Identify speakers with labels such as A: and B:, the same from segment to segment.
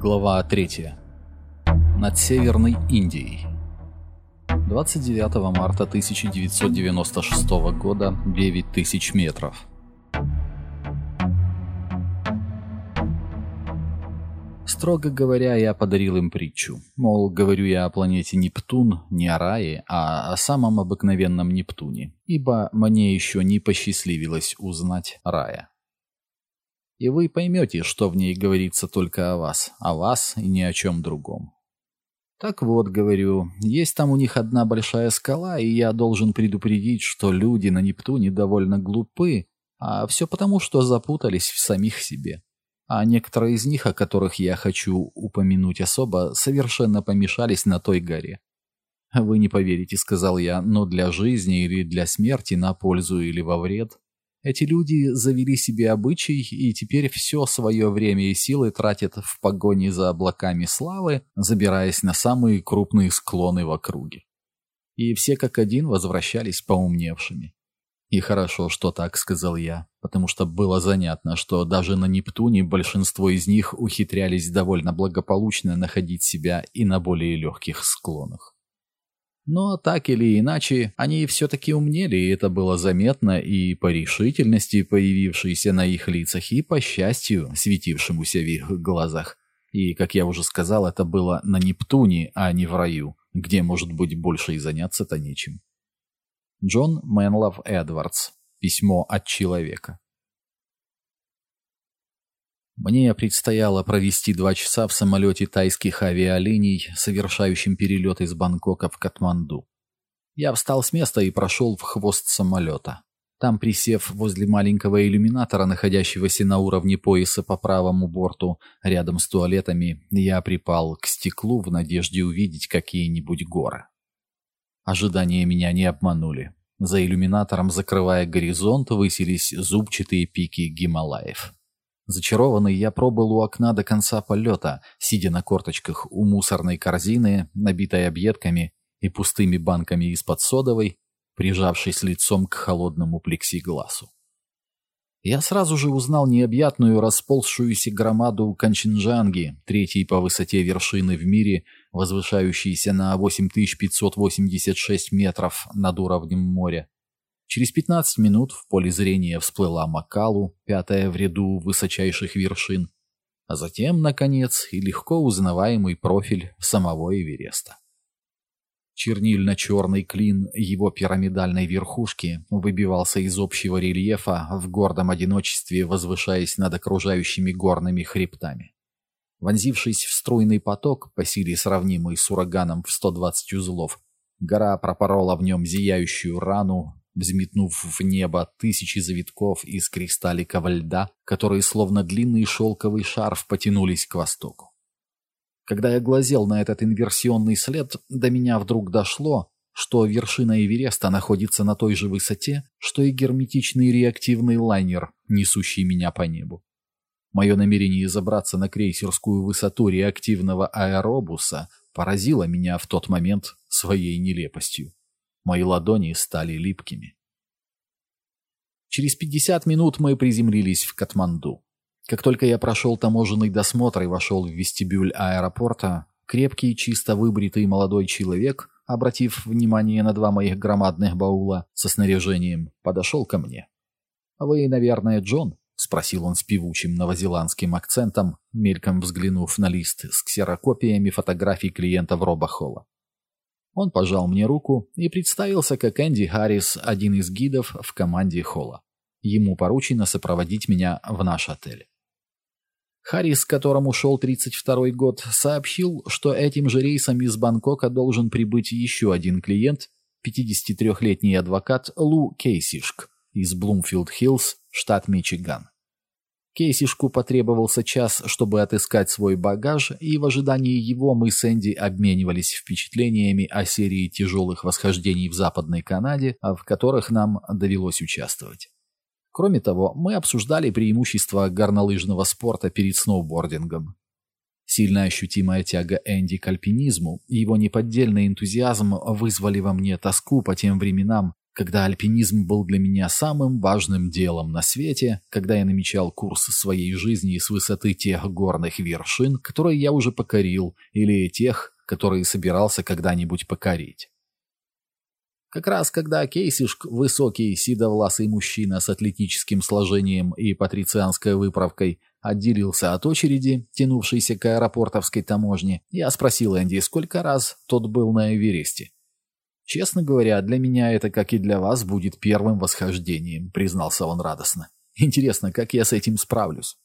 A: Глава 3. Над Северной Индией. 29 марта 1996 года, 9000 метров. Строго говоря, я подарил им притчу. Мол, говорю я о планете Нептун, не о рае, а о самом обыкновенном Нептуне, ибо мне еще не посчастливилось узнать рая. И вы поймете, что в ней говорится только о вас, о вас и ни о чем другом. Так вот, говорю, есть там у них одна большая скала, и я должен предупредить, что люди на Нептуне довольно глупы, а все потому, что запутались в самих себе. А некоторые из них, о которых я хочу упомянуть особо, совершенно помешались на той горе. «Вы не поверите», — сказал я, — «но для жизни или для смерти, на пользу или во вред, эти люди завели себе обычай и теперь все свое время и силы тратят в погоне за облаками славы, забираясь на самые крупные склоны в округе. И все как один возвращались поумневшими. И хорошо, что так сказал я, потому что было занятно, что даже на Нептуне большинство из них ухитрялись довольно благополучно находить себя и на более легких склонах. Но так или иначе, они все-таки умнели, и это было заметно и по решительности, появившейся на их лицах, и по счастью, светившемуся в их глазах. И, как я уже сказал, это было на Нептуне, а не в раю, где, может быть, больше и заняться-то нечем. Джон Мэнлов Эдвардс. Письмо от человека. Мне предстояло провести два часа в самолете тайских авиалиний, совершающим перелет из Бангкока в Катманду. Я встал с места и прошел в хвост самолета. Там, присев возле маленького иллюминатора, находящегося на уровне пояса по правому борту, рядом с туалетами, я припал к стеклу в надежде увидеть какие-нибудь горы. Ожидания меня не обманули. За иллюминатором, закрывая горизонт, высились зубчатые пики Гималаев. Зачарованный я пробыл у окна до конца полета, сидя на корточках у мусорной корзины, набитой объедками и пустыми банками из-под содовой, прижавшись лицом к холодному плексигласу. Я сразу же узнал необъятную расползшуюся громаду Канчинджанги, третьей по высоте вершины в мире, возвышающейся на 8586 метров над уровнем моря. Через 15 минут в поле зрения всплыла Макалу, пятая в ряду высочайших вершин, а затем, наконец, и легко узнаваемый профиль самого Эвереста. Чернильно-черный клин его пирамидальной верхушки выбивался из общего рельефа в гордом одиночестве, возвышаясь над окружающими горными хребтами. Вонзившись в струйный поток, по силе сравнимый с ураганом в 120 узлов, гора пропорола в нем зияющую рану, взметнув в небо тысячи завитков из кристалликов льда, которые словно длинный шелковый шарф потянулись к востоку. Когда я глазел на этот инверсионный след, до меня вдруг дошло, что вершина Эвереста находится на той же высоте, что и герметичный реактивный лайнер, несущий меня по небу. Мое намерение забраться на крейсерскую высоту реактивного аэробуса поразило меня в тот момент своей нелепостью. Мои ладони стали липкими. Через 50 минут мы приземлились в Катманду. Как только я прошел таможенный досмотр и вошел в вестибюль аэропорта, крепкий, чисто выбритый молодой человек, обратив внимание на два моих громадных баула со снаряжением, подошел ко мне. «Вы, наверное, Джон?» — спросил он с певучим новозеландским акцентом, мельком взглянув на лист с ксерокопиями фотографий клиентов Роба Холла. Он пожал мне руку и представился как Энди Харрис, один из гидов в команде Холла. Ему поручено сопроводить меня в наш отель. Харрис, которому шел 32-й год, сообщил, что этим же рейсом из Бангкока должен прибыть еще один клиент, 53-летний адвокат Лу Кейсишк из Блумфилд-Хиллз, штат Мичиган. Кейсишку потребовался час, чтобы отыскать свой багаж, и в ожидании его мы с Энди обменивались впечатлениями о серии тяжелых восхождений в Западной Канаде, в которых нам довелось участвовать. Кроме того, мы обсуждали преимущества горнолыжного спорта перед сноубордингом. Сильно ощутимая тяга Энди к альпинизму и его неподдельный энтузиазм вызвали во мне тоску по тем временам, когда альпинизм был для меня самым важным делом на свете, когда я намечал курс своей жизни с высоты тех горных вершин, которые я уже покорил, или тех, которые собирался когда-нибудь покорить. Как раз когда Кейсишк, высокий, седовласый мужчина с атлетическим сложением и патрицианской выправкой, отделился от очереди, тянувшейся к аэропортовской таможне, я спросил Энди, сколько раз тот был на Эвересте. «Честно говоря, для меня это, как и для вас, будет первым восхождением», — признался он радостно. «Интересно, как я с этим справлюсь?»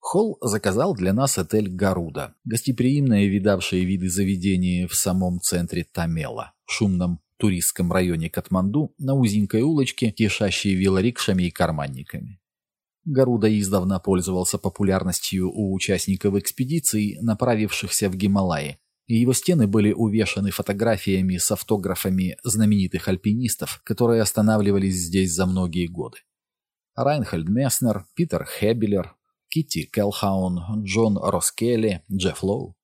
A: Холл заказал для нас отель «Гаруда», гостеприимное видавшее виды заведение в самом центре Тамела, шумном туристском районе Катманду, на узенькой улочке, кишащей велорикшами и карманниками. Гаруда издавна пользовался популярностью у участников экспедиций, направившихся в Гималаи, его стены были увешаны фотографиями с автографами знаменитых альпинистов, которые останавливались здесь за многие годы. Райнхольд Месснер, Питер Хебелер, Китти Келхаун, Джон Роскелли, Джефф Лоу.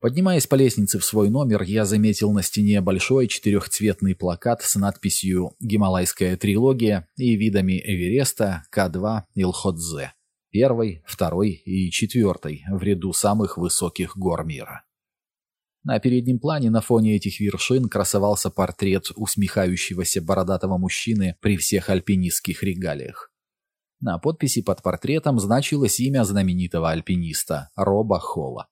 A: Поднимаясь по лестнице в свой номер, я заметил на стене большой четырехцветный плакат с надписью «Гималайская трилогия» и видами Эвереста, К2 и Лходзе. Первый, второй и четвертый в ряду самых высоких гор мира. На переднем плане на фоне этих вершин красовался портрет усмехающегося бородатого мужчины при всех альпинистских регалиях. На подписи под портретом значилось имя знаменитого альпиниста Роба Холла.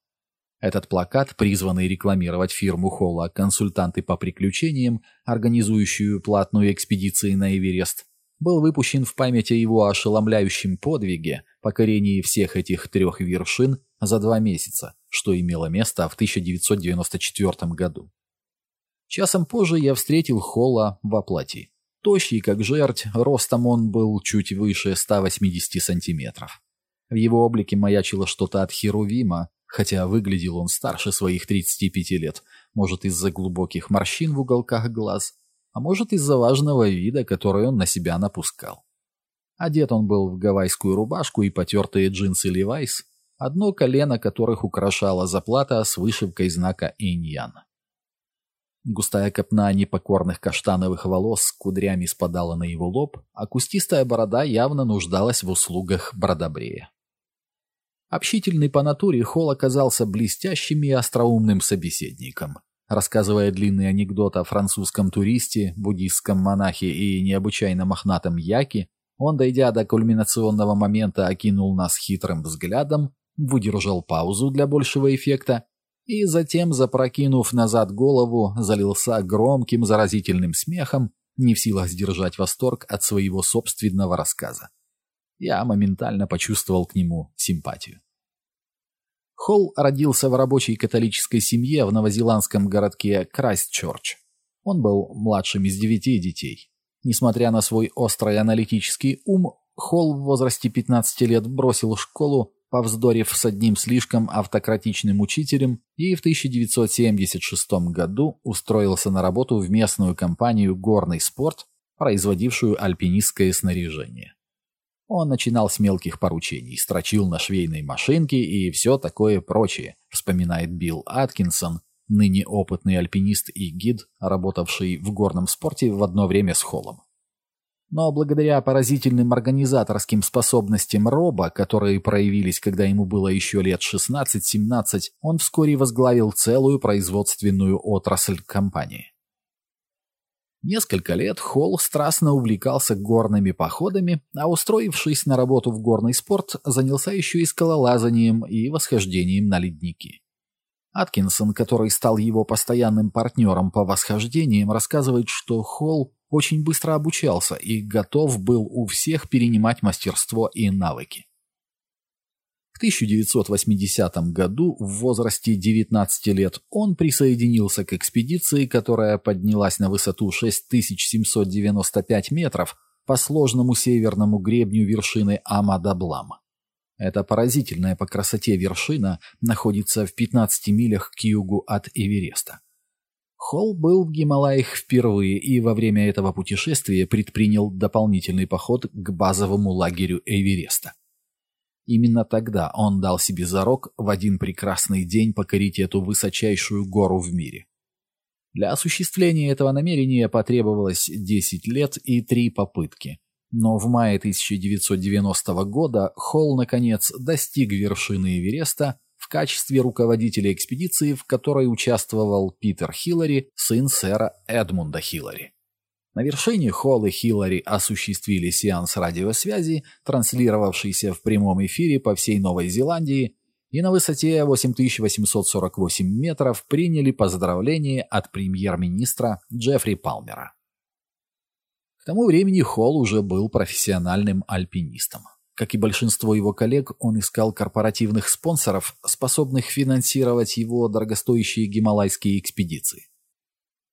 A: Этот плакат, призванный рекламировать фирму Холла «Консультанты по приключениям», организующую платную экспедиции на Эверест, был выпущен в память о его ошеломляющем подвиге, покорении всех этих трех вершин за два месяца, что имело место в 1994 году. Часом позже я встретил Холла в оплате. Тощий, как жерть, ростом он был чуть выше 180 сантиметров. В его облике маячило что-то от Херувима, хотя выглядел он старше своих 35 лет, может из-за глубоких морщин в уголках глаз, а может из-за важного вида, который он на себя напускал. Одет он был в гавайскую рубашку и потертые джинсы Левайс, одно колено которых украшала заплата с вышивкой знака Иньяна. Густая копна непокорных каштановых волос с кудрями спадала на его лоб, а кустистая борода явно нуждалась в услугах бродобрея. Общительный по натуре, Холл оказался блестящим и остроумным собеседником. Рассказывая длинный анекдот о французском туристе, буддистском монахе и необычайно мохнатом яке, он, дойдя до кульминационного момента, окинул нас хитрым взглядом, выдержал паузу для большего эффекта и затем, запрокинув назад голову, залился громким заразительным смехом, не в силах сдержать восторг от своего собственного рассказа. Я моментально почувствовал к нему симпатию. Холл родился в рабочей католической семье в новозеландском городке Крайстчорч. Он был младшим из девяти детей. Несмотря на свой острый аналитический ум, Холл в возрасте 15 лет бросил школу повздорив с одним слишком автократичным учителем, и в 1976 году устроился на работу в местную компанию «Горный спорт», производившую альпинистское снаряжение. Он начинал с мелких поручений, строчил на швейной машинке и все такое прочее, вспоминает Билл Аткинсон, ныне опытный альпинист и гид, работавший в горном спорте в одно время с Холлом. Но благодаря поразительным организаторским способностям Роба, которые проявились, когда ему было еще лет 16-17, он вскоре возглавил целую производственную отрасль компании. Несколько лет Холл страстно увлекался горными походами, а устроившись на работу в горный спорт, занялся еще и скалолазанием и восхождением на ледники. Аткинсон, который стал его постоянным партнером по восхождениям, рассказывает, что Холл очень быстро обучался и готов был у всех перенимать мастерство и навыки. В 1980 году, в возрасте 19 лет, он присоединился к экспедиции, которая поднялась на высоту 6795 метров по сложному северному гребню вершины Амадаблама. Эта поразительная по красоте вершина находится в 15 милях к югу от Эвереста. Холл был в Гималаях впервые и во время этого путешествия предпринял дополнительный поход к базовому лагерю Эвереста. Именно тогда он дал себе зарок в один прекрасный день покорить эту высочайшую гору в мире. Для осуществления этого намерения потребовалось 10 лет и 3 попытки. Но в мае 1990 года Холл, наконец, достиг вершины Эвереста в качестве руководителя экспедиции, в которой участвовал Питер Хиллари, сын сэра Эдмунда Хиллари. На вершине Холл и Хиллари осуществили сеанс радиосвязи, транслировавшийся в прямом эфире по всей Новой Зеландии, и на высоте 8848 метров приняли поздравления от премьер-министра Джеффри Палмера. К тому времени Холл уже был профессиональным альпинистом. Как и большинство его коллег, он искал корпоративных спонсоров, способных финансировать его дорогостоящие гималайские экспедиции.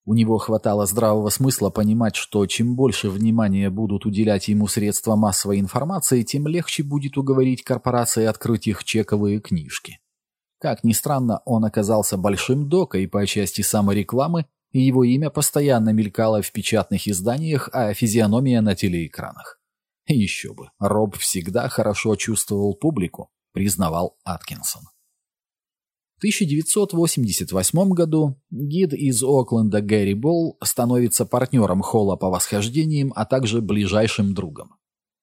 A: У него хватало здравого смысла понимать, что чем больше внимания будут уделять ему средства массовой информации, тем легче будет уговорить корпорации открыть их чековые книжки. Как ни странно, он оказался большим докой по части саморекламы и его имя постоянно мелькало в печатных изданиях, а физиономия на телеэкранах. Еще бы, Роб всегда хорошо чувствовал публику, признавал Аткинсон. В 1988 году гид из Окленда Гэри Болл становится партнером Холла по восхождениям, а также ближайшим другом.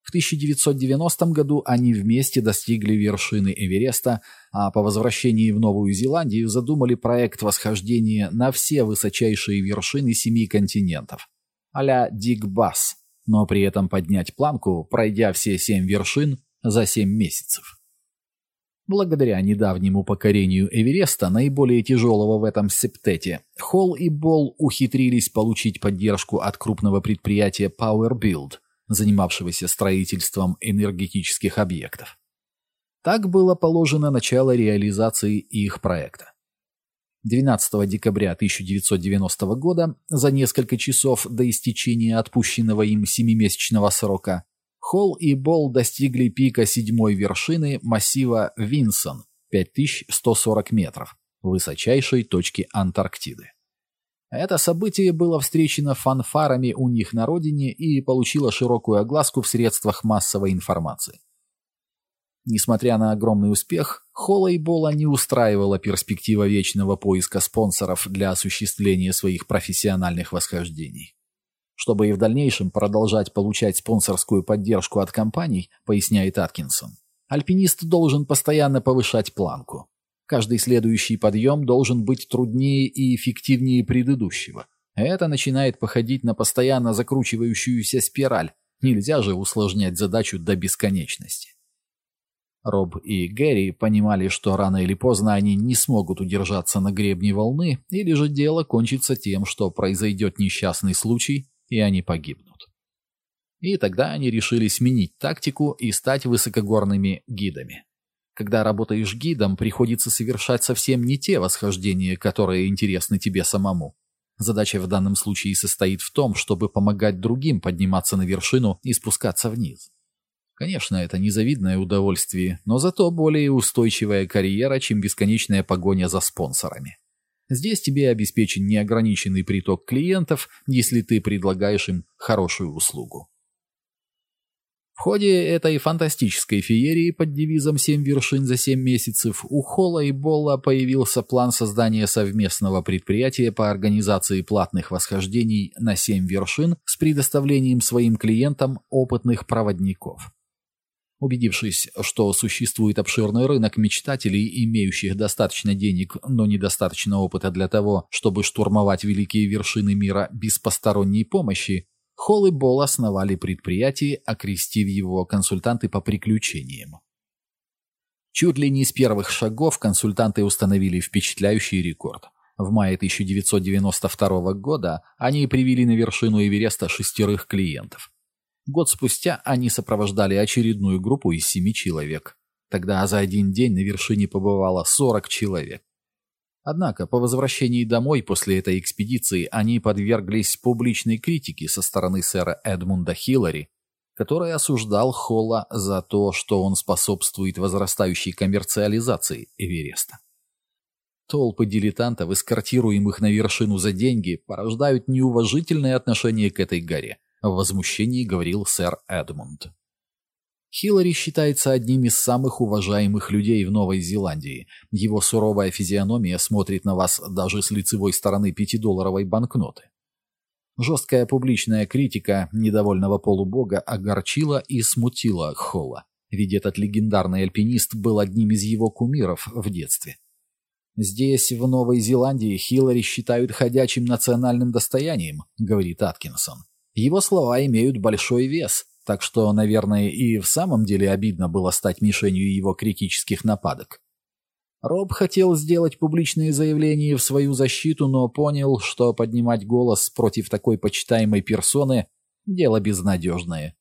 A: В 1990 году они вместе достигли вершины Эвереста, а по возвращении в Новую Зеландию задумали проект восхождения на все высочайшие вершины семи континентов. а-ля Дигбас, но при этом поднять планку, пройдя все семь вершин за семь месяцев. Благодаря недавнему покорению Эвереста, наиболее тяжелого в этом септете, Холл и Болл ухитрились получить поддержку от крупного предприятия Power Build – занимавшегося строительством энергетических объектов. Так было положено начало реализации их проекта. 12 декабря 1990 года, за несколько часов до истечения отпущенного им семимесячного срока, Холл и Болл достигли пика седьмой вершины массива Винсон, 5140 метров, высочайшей точки Антарктиды. Это событие было встречено фанфарами у них на родине и получило широкую огласку в средствах массовой информации. Несмотря на огромный успех, Холла и Бола не устраивала перспектива вечного поиска спонсоров для осуществления своих профессиональных восхождений. Чтобы и в дальнейшем продолжать получать спонсорскую поддержку от компаний, поясняет Аткинсон, альпинист должен постоянно повышать планку. Каждый следующий подъем должен быть труднее и эффективнее предыдущего. Это начинает походить на постоянно закручивающуюся спираль. Нельзя же усложнять задачу до бесконечности. Роб и Гэри понимали, что рано или поздно они не смогут удержаться на гребне волны, или же дело кончится тем, что произойдет несчастный случай, и они погибнут. И тогда они решили сменить тактику и стать высокогорными гидами. Когда работаешь гидом, приходится совершать совсем не те восхождения, которые интересны тебе самому. Задача в данном случае состоит в том, чтобы помогать другим подниматься на вершину и спускаться вниз. Конечно, это незавидное удовольствие, но зато более устойчивая карьера, чем бесконечная погоня за спонсорами. Здесь тебе обеспечен неограниченный приток клиентов, если ты предлагаешь им хорошую услугу. В ходе этой фантастической феерии под девизом «Семь вершин за семь месяцев» у Холла и Болла появился план создания совместного предприятия по организации платных восхождений на семь вершин с предоставлением своим клиентам опытных проводников. Убедившись, что существует обширный рынок мечтателей, имеющих достаточно денег, но недостаточно опыта для того, чтобы штурмовать великие вершины мира без посторонней помощи, Холл и Болл основали предприятие, окрестив его консультанты по приключениям. Чуть ли не с первых шагов консультанты установили впечатляющий рекорд. В мае 1992 года они привели на вершину Эвереста шестерых клиентов. Год спустя они сопровождали очередную группу из семи человек. Тогда за один день на вершине побывало 40 человек. Однако по возвращении домой после этой экспедиции они подверглись публичной критике со стороны сэра Эдмунда Хиллари, который осуждал Холла за то, что он способствует возрастающей коммерциализации Эвереста. Толпы дилетантов, эскортируемых на вершину за деньги, порождают неуважительное отношение к этой горе, в возмущении говорил сэр Эдмунд. Хиллари считается одним из самых уважаемых людей в Новой Зеландии. Его суровая физиономия смотрит на вас даже с лицевой стороны пятидолларовой банкноты. Жесткая публичная критика недовольного полубога огорчила и смутила Холла, ведь этот легендарный альпинист был одним из его кумиров в детстве. «Здесь, в Новой Зеландии, Хиллари считают ходячим национальным достоянием», — говорит Аткинсон. «Его слова имеют большой вес, так что, наверное, и в самом деле обидно было стать мишенью его критических нападок. Роб хотел сделать публичные заявления в свою защиту, но понял, что поднимать голос против такой почитаемой персоны – дело безнадежное.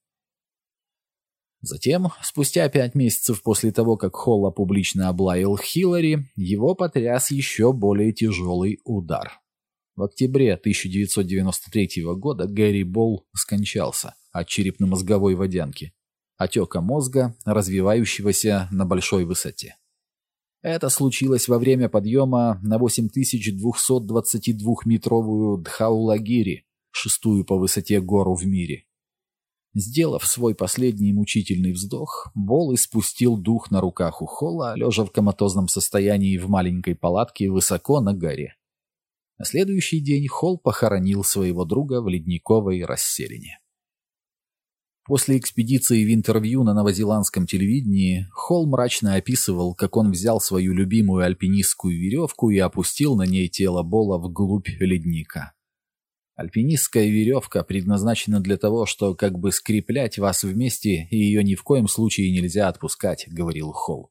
A: Затем, спустя пять месяцев после того, как Холла публично облаял Хиллари, его потряс еще более тяжелый удар. В октябре 1993 года Гэри Болл скончался от черепно-мозговой водянки, отека мозга, развивающегося на большой высоте. Это случилось во время подъема на 8222-метровую Дхаулагири, шестую по высоте гору в мире. Сделав свой последний мучительный вздох, Бол испустил дух на руках у Холла, лежа в коматозном состоянии в маленькой палатке высоко на горе. На следующий день Холл похоронил своего друга в ледниковой расселине. После экспедиции в интервью на новозеландском телевидении Холл мрачно описывал, как он взял свою любимую альпинистскую веревку и опустил на ней тело Бола вглубь ледника. Альпинистская веревка предназначена для того, что как бы скреплять вас вместе, и ее ни в коем случае нельзя отпускать, говорил Холл.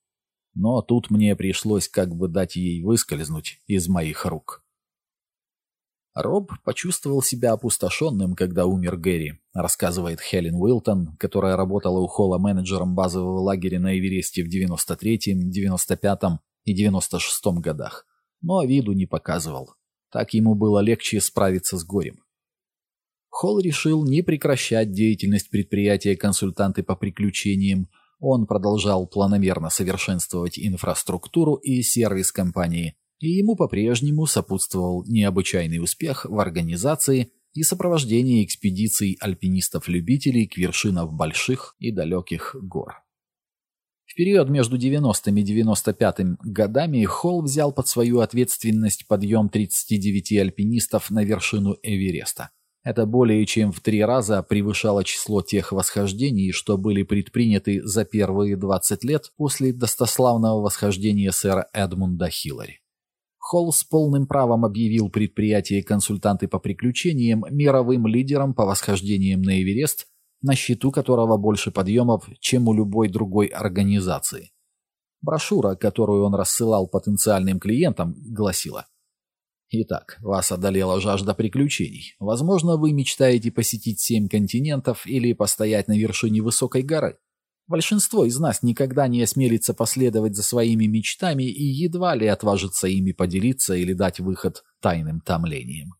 A: Но тут мне пришлось как бы дать ей выскользнуть из моих рук. Роб почувствовал себя опустошенным, когда умер Гэри, рассказывает Хелен Уилтон, которая работала у Холла менеджером базового лагеря на Эвересте в 93-м, 95-м и 96-м годах, но виду не показывал. Так ему было легче справиться с горем. Холл решил не прекращать деятельность предприятия консультанты по приключениям. Он продолжал планомерно совершенствовать инфраструктуру и сервис компании, и ему по-прежнему сопутствовал необычайный успех в организации и сопровождении экспедиций альпинистов-любителей к вершинам больших и далеких гор. В период между 90-м и 95-м годами Холл взял под свою ответственность подъем 39 альпинистов на вершину Эвереста. Это более чем в три раза превышало число тех восхождений, что были предприняты за первые 20 лет после достославного восхождения сэра Эдмунда Хиллари. Холл с полным правом объявил предприятие «Консультанты по приключениям» мировым лидером по восхождениям на Эверест на счету которого больше подъемов, чем у любой другой организации. Брошюра, которую он рассылал потенциальным клиентам, гласила Итак, вас одолела жажда приключений. Возможно, вы мечтаете посетить семь континентов или постоять на вершине высокой горы. Большинство из нас никогда не осмелится последовать за своими мечтами и едва ли отважится ими поделиться или дать выход тайным томлениям.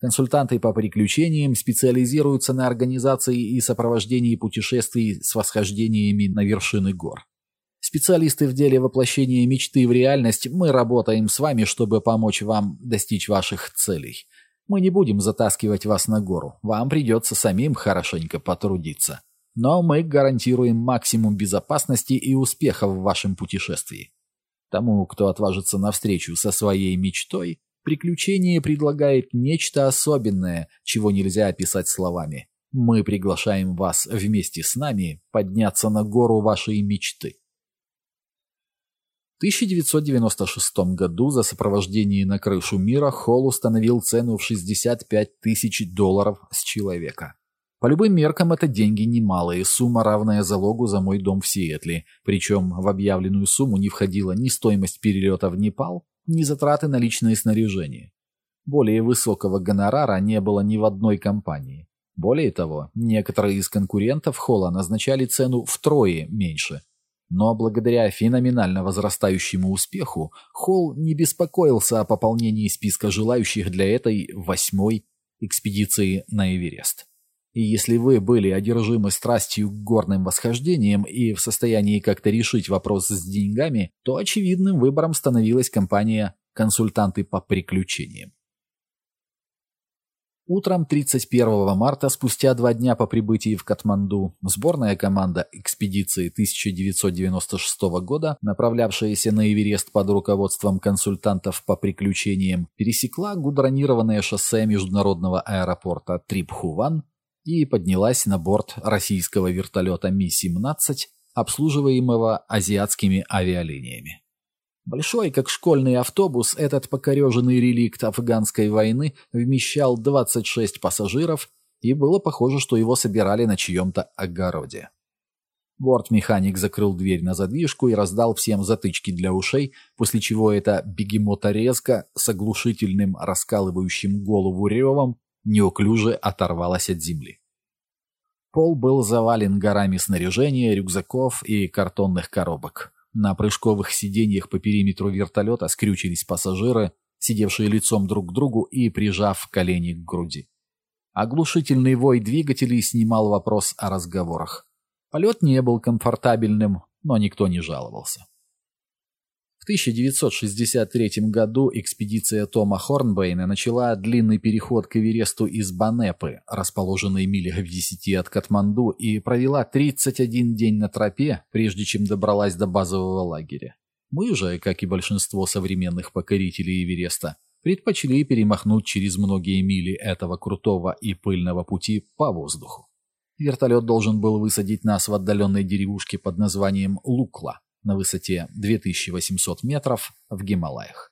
A: Консультанты по приключениям специализируются на организации и сопровождении путешествий с восхождениями на вершины гор. Специалисты в деле воплощения мечты в реальность, мы работаем с вами, чтобы помочь вам достичь ваших целей. Мы не будем затаскивать вас на гору, вам придется самим хорошенько потрудиться. Но мы гарантируем максимум безопасности и успеха в вашем путешествии. Тому, кто отважится навстречу со своей мечтой, Приключение предлагает нечто особенное, чего нельзя описать словами. Мы приглашаем вас вместе с нами подняться на гору вашей мечты. В 1996 году за сопровождение на крышу мира Холл установил цену в 65 тысяч долларов с человека. По любым меркам это деньги немалые, сумма равная залогу за мой дом в Сиэтле, причем в объявленную сумму не входила ни стоимость перелета в Непал, ни затраты на личное снаряжение. Более высокого гонорара не было ни в одной компании. Более того, некоторые из конкурентов Холла назначали цену втрое меньше. Но благодаря феноменально возрастающему успеху Холл не беспокоился о пополнении списка желающих для этой восьмой экспедиции на Эверест. И если вы были одержимы страстью к горным восхождениям и в состоянии как-то решить вопрос с деньгами, то очевидным выбором становилась компания «Консультанты по приключениям». Утром 31 марта, спустя два дня по прибытии в Катманду, сборная команда экспедиции 1996 года, направлявшаяся на Эверест под руководством консультантов по приключениям, пересекла гудронированное шоссе международного аэропорта Трипхуван и поднялась на борт российского вертолета Ми-17, обслуживаемого азиатскими авиалиниями. Большой, как школьный автобус, этот покореженный реликт афганской войны вмещал 26 пассажиров, и было похоже, что его собирали на чьем-то огороде. Бортмеханик закрыл дверь на задвижку и раздал всем затычки для ушей, после чего эта бегемоторезка с оглушительным раскалывающим голову ревом неуклюже оторвалась от земли. Пол был завален горами снаряжения, рюкзаков и картонных коробок. На прыжковых сиденьях по периметру вертолета скрючились пассажиры, сидевшие лицом друг к другу и прижав колени к груди. Оглушительный вой двигателей снимал вопрос о разговорах. Полет не был комфортабельным, но никто не жаловался. 1963 году экспедиция Тома Хорнбейна начала длинный переход к Эвересту из Банепы, расположенной милях в 10 от Катманду, и провела 31 день на тропе, прежде чем добралась до базового лагеря. Мы же, как и большинство современных покорителей Эвереста, предпочли перемахнуть через многие мили этого крутого и пыльного пути по воздуху. Вертолет должен был высадить нас в отдаленной деревушке под названием Лукла, на высоте 2800 метров в Гималаях.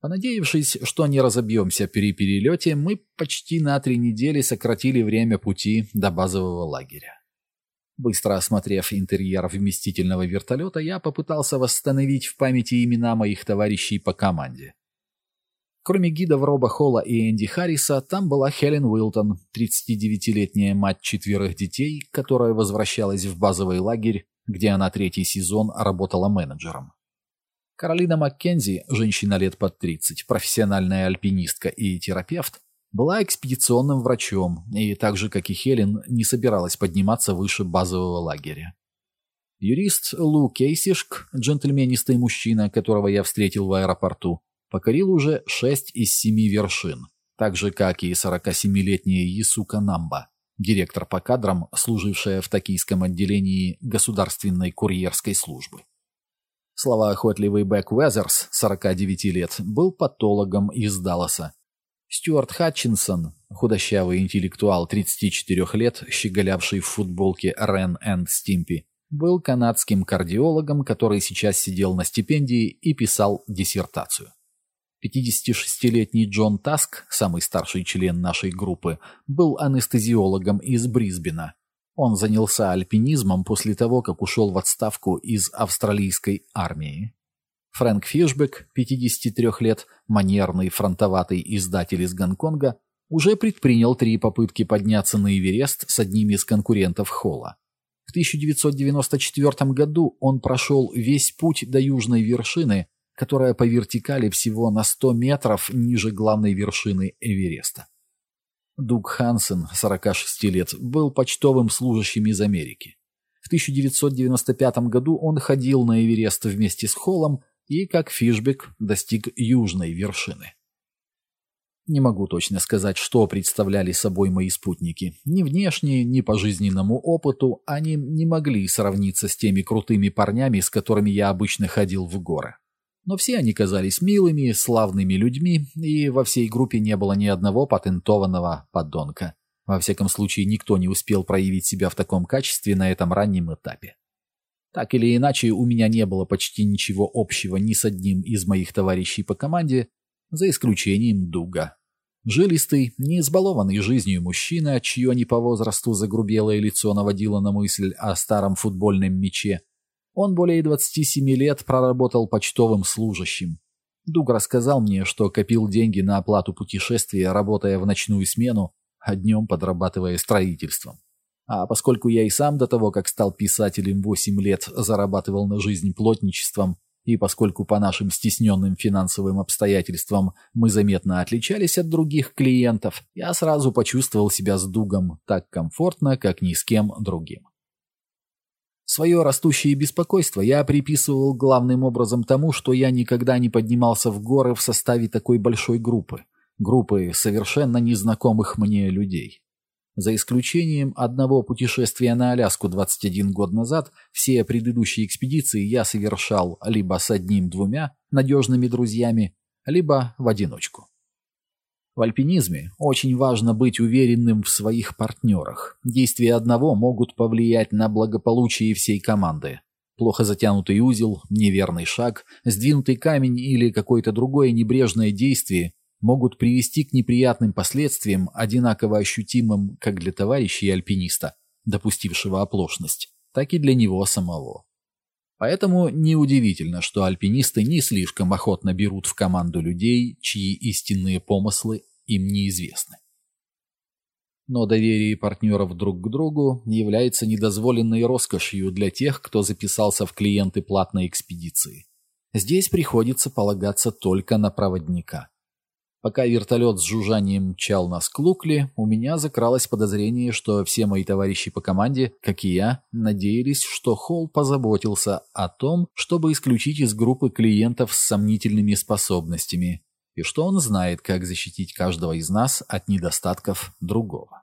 A: Понадеявшись, что не разобьемся при перелете, мы почти на три недели сократили время пути до базового лагеря. Быстро осмотрев интерьер вместительного вертолета, я попытался восстановить в памяти имена моих товарищей по команде. Кроме гидов Роба Холла и Энди Харриса, там была Хелен Уилтон, 39-летняя мать четверых детей, которая возвращалась в базовый лагерь где она третий сезон работала менеджером. Каролина Маккензи, женщина лет под 30, профессиональная альпинистка и терапевт, была экспедиционным врачом и, так же как и Хелен, не собиралась подниматься выше базового лагеря. Юрист Лу Кейсишк, джентльменистый мужчина, которого я встретил в аэропорту, покорил уже шесть из семи вершин, так же, как и 47-летняя Исука Намба директор по кадрам, служившая в токийском отделении государственной курьерской службы. Словоохотливый Бэк Уэзерс, 49 лет, был патологом из Далласа. Стюарт Хатчинсон, худощавый интеллектуал 34 лет, щеголявший в футболке Рен энд Стимпи, был канадским кардиологом, который сейчас сидел на стипендии и писал диссертацию. 56-летний Джон Таск, самый старший член нашей группы, был анестезиологом из Брисбена. Он занялся альпинизмом после того, как ушел в отставку из австралийской армии. Фрэнк Фишбек, 53 лет, манерный фронтоватый издатель из Гонконга, уже предпринял три попытки подняться на Эверест с одним из конкурентов Холла. В 1994 году он прошел весь путь до южной вершины, которая по вертикали всего на 100 метров ниже главной вершины Эвереста. Дуг Хансен, 46 лет, был почтовым служащим из Америки. В 1995 году он ходил на Эверест вместе с Холлом и, как Фишбек, достиг южной вершины. Не могу точно сказать, что представляли собой мои спутники. Ни внешне, ни по жизненному опыту они не могли сравниться с теми крутыми парнями, с которыми я обычно ходил в горы. Но все они казались милыми, славными людьми, и во всей группе не было ни одного патентованного подонка. Во всяком случае, никто не успел проявить себя в таком качестве на этом раннем этапе. Так или иначе, у меня не было почти ничего общего ни с одним из моих товарищей по команде, за исключением Дуга. Жилистый, не избалованный жизнью мужчина, чье не по возрасту загрубелое лицо наводило на мысль о старом футбольном мяче, он более 27 лет проработал почтовым служащим. Дуг рассказал мне, что копил деньги на оплату путешествия, работая в ночную смену, а днем подрабатывая строительством. А поскольку я и сам до того, как стал писателем 8 лет, зарабатывал на жизнь плотничеством, и поскольку по нашим стесненным финансовым обстоятельствам мы заметно отличались от других клиентов, я сразу почувствовал себя с Дугом так комфортно, как ни с кем другим. Свое растущее беспокойство я приписывал главным образом тому, что я никогда не поднимался в горы в составе такой большой группы. группы совершенно незнакомых мне людей. За исключением одного путешествия на Аляску 21 год назад, все предыдущие экспедиции я совершал либо с одним-двумя надежными друзьями, либо в одиночку. В альпинизме очень важно быть уверенным в своих партнерах. Действия одного могут повлиять на благополучие всей команды. Плохо затянутый узел, неверный шаг, сдвинутый камень или какое-то другое небрежное действие могут привести к неприятным последствиям, одинаково ощутимым как для товарищей альпиниста, допустившего оплошность, так и для него самого. Поэтому неудивительно, что альпинисты не слишком охотно берут в команду людей, чьи истинные помыслы им неизвестны. Но доверие партнеров друг к другу является недозволенной роскошью для тех, кто записался в клиенты платной экспедиции. Здесь приходится полагаться только на проводника. Пока вертолет с жужжанием мчал нас к Лукли, у меня закралось подозрение, что все мои товарищи по команде, как и я, надеялись, что Холл позаботился о том, чтобы исключить из группы клиентов с сомнительными способностями, и что он знает, как защитить каждого из нас от недостатков другого.